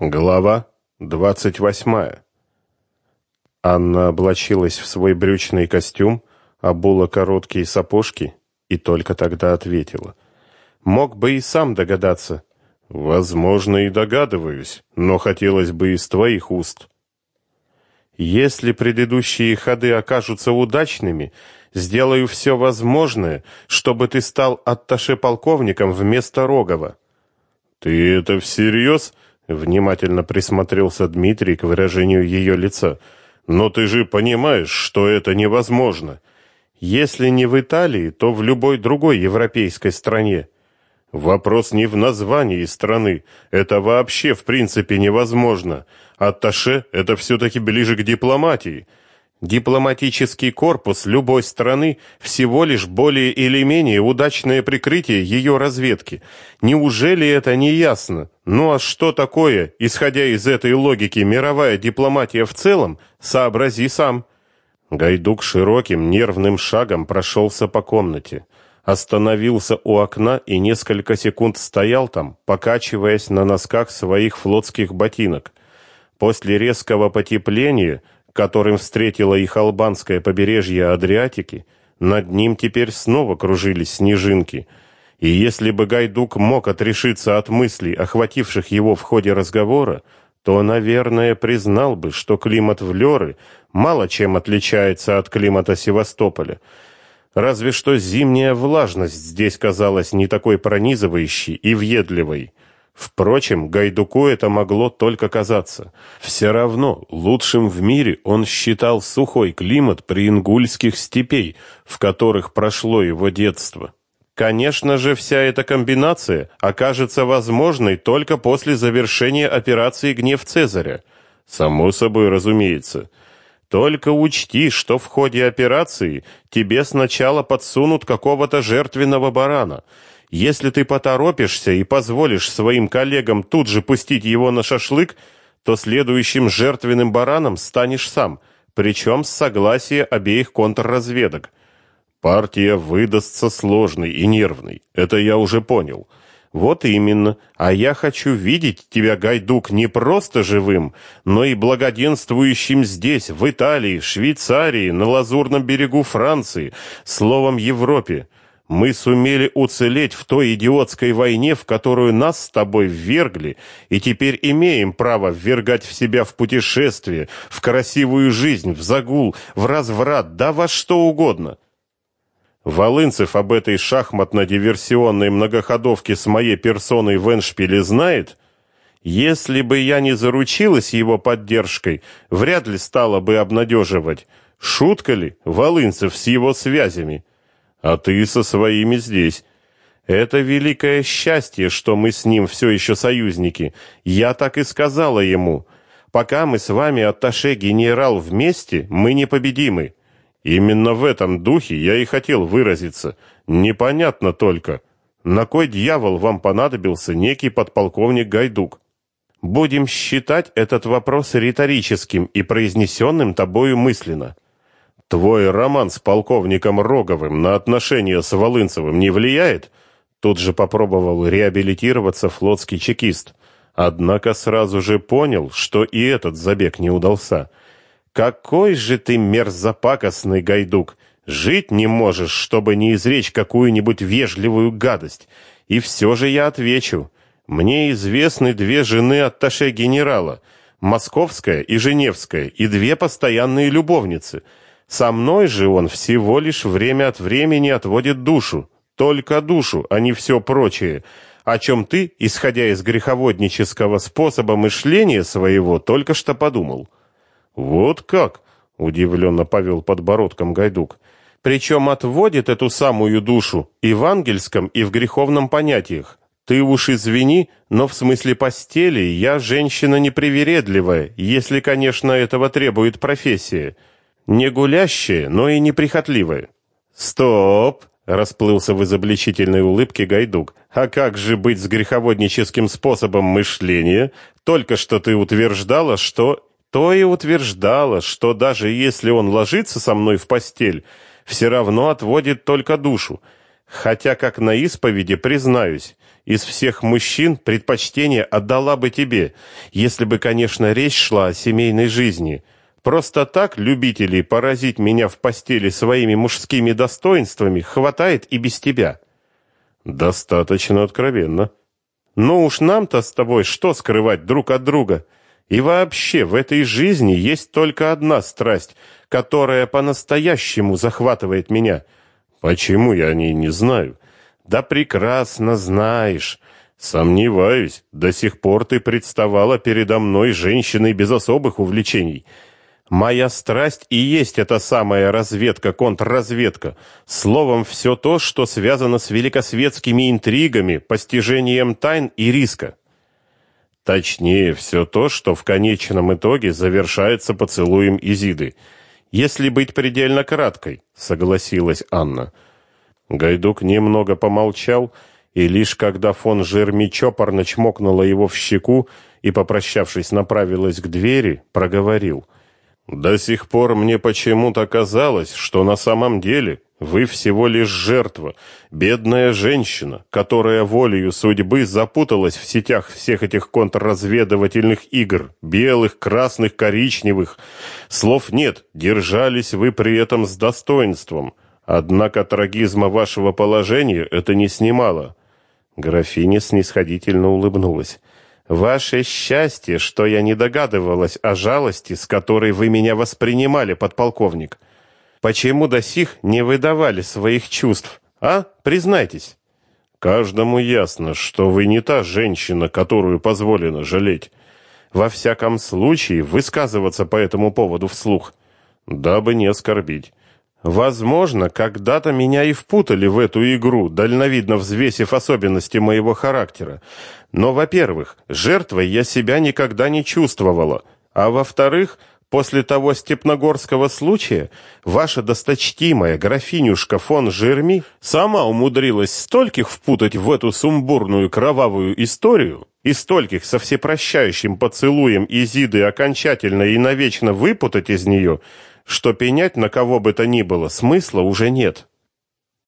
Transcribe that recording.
Глава двадцать восьмая. Анна облачилась в свой брючный костюм, обула короткие сапожки и только тогда ответила: "Мог бы и сам догадаться. Возможно, и догадываюсь, но хотелось бы из твоих уст. Если предыдущие ходы окажутся удачными, сделаю все возможное, чтобы ты стал атташе полковником вместо Рогова". Ты это всерьез?» Внимательно присмотрелся Дмитрий к выражению ее лица. Но ты же понимаешь, что это невозможно. Если не в Италии, то в любой другой европейской стране. Вопрос не в названии страны. Это вообще в принципе невозможно. Атташе это все таки ближе к дипломатии. Дипломатический корпус любой страны всего лишь более или менее удачное прикрытие ее разведки. Неужели это не ясно? Ну а что такое, исходя из этой логики, мировая дипломатия в целом, сообрази сам. Гайдук широким нервным шагом прошелся по комнате, остановился у окна и несколько секунд стоял там, покачиваясь на носках своих флотских ботинок. После резкого потепления которым встретило их албанское побережье Адриатики, над ним теперь снова кружились снежинки. И если бы Гайдук мог отрешиться от мыслей, охвативших его в ходе разговора, то, наверное, признал бы, что климат в Лёры мало чем отличается от климата Севастополя. Разве что зимняя влажность здесь казалась не такой пронизывающей и въедливой. Впрочем, Гайдуку это могло только казаться. Все равно лучшим в мире он считал сухой климат приингульских степей, в которых прошло его детство. Конечно же, вся эта комбинация окажется возможной только после завершения операции «Гнев Цезаря». Само собой, разумеется. Только учти, что в ходе операции тебе сначала подсунут какого-то жертвенного барана – если ты поторопишься и позволишь своим коллегам тут же пустить его на шашлык, то следующим жертвенным бараном станешь сам, причем с согласия обеих контрразведок. Партия выдастся сложной и нервной. Это я уже понял. Вот именно. А я хочу видеть тебя, Гайдук, не просто живым, но и благоденствующим здесь, в Италии, Швейцарии, на лазурном берегу Франции, словом, Европе. Мы сумели уцелеть в той идиотской войне, в которую нас с тобой ввергли, и теперь имеем право ввергать в себя в путешествие, в красивую жизнь, в загул, в разврат, да во что угодно. Волынцев об этой шахматно-диверсионной многоходовке с моей персоной в Эншпиле знает? Если бы я не заручилась его поддержкой, вряд ли стала бы обнадеживать. Шутка ли, Волынцев с его связями? А ты со своими здесь. Это великое счастье, что мы с ним все еще союзники. Я так и сказала ему. Пока мы с вами, атташе генерал, вместе, мы непобедимы. Именно в этом духе я и хотел выразиться. Непонятно только, на кой дьявол вам понадобился некий подполковник Гайдук? Будем считать этот вопрос риторическим и произнесенным тобою мысленно. Твой роман с полковником Роговым на отношения с Волынцевым не влияет? Тут же попробовал реабилитироваться флотский чекист. Однако сразу же понял, что и этот забег не удался. Какой же ты мерзопакостный гайдук! Жить не можешь, чтобы не изречь какую-нибудь вежливую гадость. И все же я отвечу. Мне известны две жены атташе генерала, московская и женевская, и две постоянные любовницы — со мной же он всего лишь время от времени отводит душу, только душу, а не все прочее, о чем ты, исходя из греховоднического способа мышления своего, только что подумал. Вот как, удивленно повел подбородком Гайдук. Причем отводит эту самую душу и в ангельском, и в греховном понятиях. Ты уж извини, но в смысле постели я женщина непривередливая, если, конечно, этого требует профессия. Не гулящие, но и неприхотливые. Стоп, расплылся в изобличительной улыбке Гайдук. А как же быть с греховодническим способом мышления? Только что ты утверждала, что то и утверждала, что даже если он ложится со мной в постель, все равно отводит только душу. Хотя, как на исповеди, признаюсь, из всех мужчин предпочтение отдала бы тебе, если бы, конечно, речь шла о семейной жизни. Просто так любителей поразить меня в постели своими мужскими достоинствами хватает и без тебя. Достаточно откровенно. Ну уж нам-то с тобой что скрывать друг от друга? И вообще, в этой жизни есть только одна страсть, которая по-настоящему захватывает меня. Почему я о ней не знаю? Да прекрасно знаешь. Сомневаюсь, до сих пор ты представала передо мной женщиной без особых увлечений. Моя страсть и есть эта самая разведка, контрразведка. Словом, все то, что связано с великосветскими интригами, постижением тайн и риска. Точнее, все то, что в конечном итоге завершается поцелуем Изиды. Если быть предельно краткой, согласилась Анна. Гайдук немного помолчал, и лишь когда фон Жерми чопорно чмокнула его в щеку и, попрощавшись, направилась к двери, проговорил. «До сих пор мне почему-то казалось, что на самом деле вы всего лишь жертва, бедная женщина, которая волею судьбы запуталась в сетях всех этих контрразведывательных игр, белых, красных, коричневых. Слов нет, держались вы при этом с достоинством». Однако трагизма вашего положения это не снимало. Графиня снисходительно улыбнулась. Ваше счастье, что я не догадывалась о жалости, с которой вы меня воспринимали, подполковник. Почему до сих не выдавали своих чувств? А? Признайтесь. Каждому ясно, что вы не та женщина, которую позволено жалеть. Во всяком случае, высказываться по этому поводу вслух, дабы не оскорбить. Возможно, когда-то меня и впутали в эту игру, дальновидно взвесив особенности моего характера. Но, во-первых, жертвой я себя никогда не чувствовала, а во-вторых, после того степногорского случая ваша досточтимая графинюшка фон Жерми сама умудрилась стольких впутать в эту сумбурную кровавую историю и стольких со всепрощающим поцелуем Изиды окончательно и навечно выпутать из нее, что пенять на кого бы то ни было смысла уже нет.